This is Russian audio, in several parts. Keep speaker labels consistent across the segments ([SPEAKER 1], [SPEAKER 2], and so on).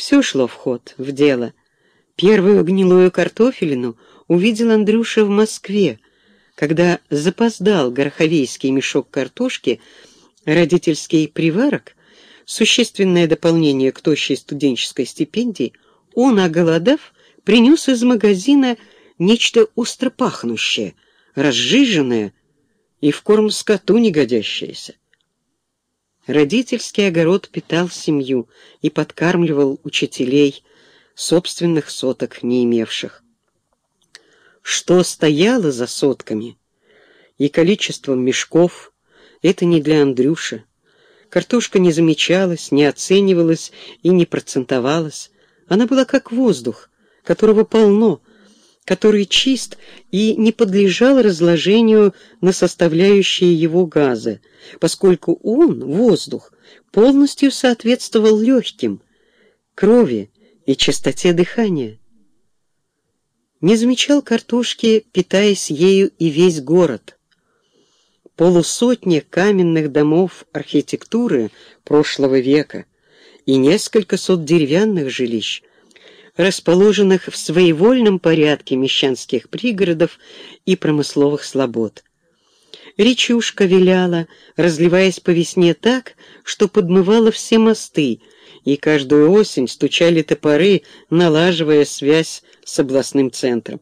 [SPEAKER 1] Все шло в ход, в дело. Первую гнилую картофелину увидел Андрюша в Москве, когда запоздал гороховейский мешок картошки, родительский приварок, существенное дополнение к тощей студенческой стипендии, он, оголодав, принес из магазина нечто остро разжиженное и в корм скоту негодящееся. Родительский огород питал семью и подкармливал учителей, собственных соток не имевших. Что стояло за сотками и количеством мешков, это не для Андрюши. Картошка не замечалась, не оценивалась и не процентовалась. Она была как воздух, которого полно, который чист и не подлежал разложению на составляющие его газы, поскольку он, воздух, полностью соответствовал легким, крови и чистоте дыхания. Не замечал картошки, питаясь ею и весь город. Полусотни каменных домов архитектуры прошлого века и несколько сот деревянных жилищ расположенных в своевольном порядке мещанских пригородов и промысловых слобод. Речушка виляла, разливаясь по весне так, что подмывала все мосты, и каждую осень стучали топоры, налаживая связь с областным центром.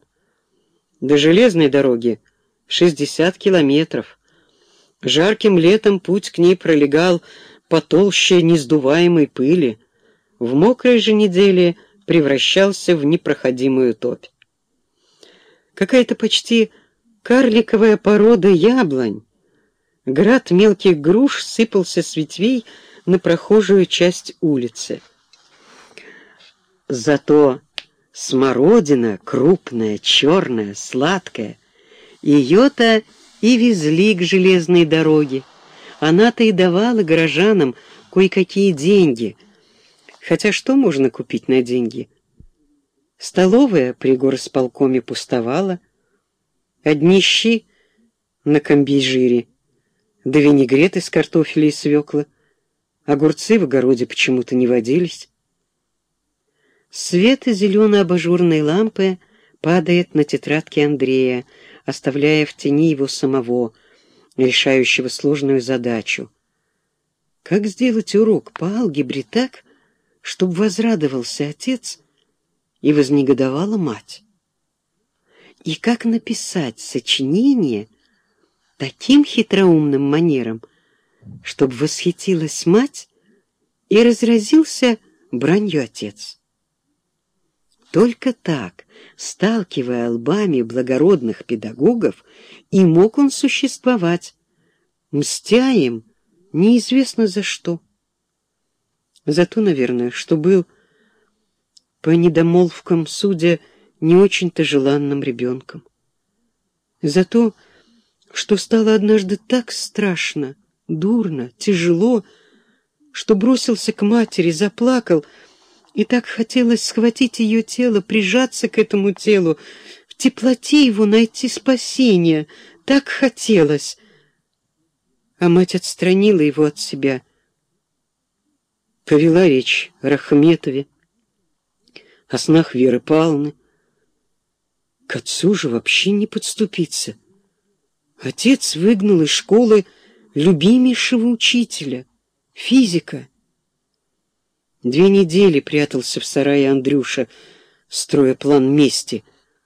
[SPEAKER 1] До железной дороги 60 километров. Жарким летом путь к ней пролегал по толще несдуваемой пыли. В мокрой же неделе – превращался в непроходимую топь. Какая-то почти карликовая порода яблонь. Град мелких груш сыпался с ветвей на прохожую часть улицы. Зато смородина крупная, черная, сладкая. Ее-то и везли к железной дороге. Она-то и давала горожанам кое-какие деньги — Хотя что можно купить на деньги? Столовая при горосполкоме пустовала, одни щи на комбижире, да винегрет из картофеля и свекла, огурцы в огороде почему-то не водились. Свет зеленой абажурной лампы падает на тетрадки Андрея, оставляя в тени его самого, решающего сложную задачу. Как сделать урок по алгебре так, чтобы возрадовался отец и вознегодовала мать. И как написать сочинение таким хитроумным манером, чтобы восхитилась мать и разразился бранью отец. Только так, сталкивая лбами благородных педагогов, и мог он существовать, мстя им неизвестно за что. За то, наверное, что был, по недомолвкам судя, не очень-то желанным ребенком. За то, что стало однажды так страшно, дурно, тяжело, что бросился к матери, заплакал, и так хотелось схватить ее тело, прижаться к этому телу, в теплоте его найти спасение, так хотелось. А мать отстранила его от себя — повела речь о Рахметове, о снах Веры Павловны. К отцу же вообще не подступиться. Отец выгнал из школы любимейшего учителя, физика. Две недели прятался в сарае Андрюша, строя план мести —